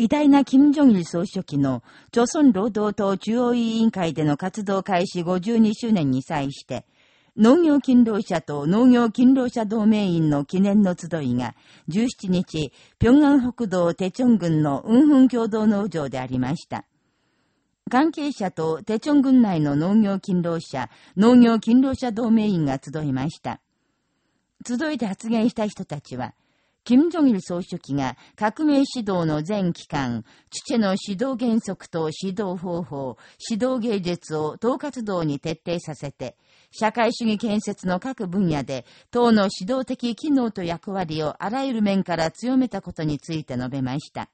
偉大な金正日総書記の、朝鮮労働党中央委員会での活動開始52周年に際して、農業勤労者と農業勤労者同盟員の記念の集いが、17日、平安北道テチョン郡の雲墳共同農場でありました。関係者とテチョン郡内の農業勤労者、農業勤労者同盟員が集いました。集いで発言した人たちは、金正日総書記が革命指導の全期間、父の指導原則と指導方法、指導芸術を党活動に徹底させて、社会主義建設の各分野で党の指導的機能と役割をあらゆる面から強めたことについて述べました。